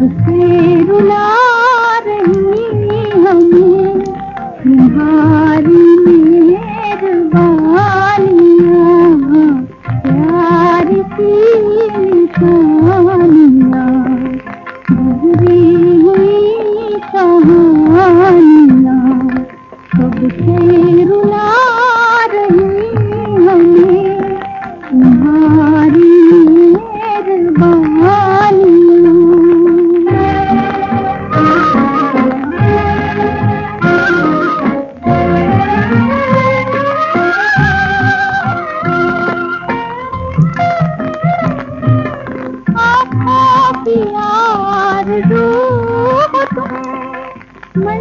से रुला रही हमें। तुम्हारी प्यार की निशानियाँ गुजरी कहानियाँ। कब से रुला रही हमें, तुम्हारी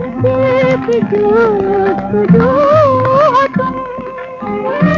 मंजिल की जोत दो तुम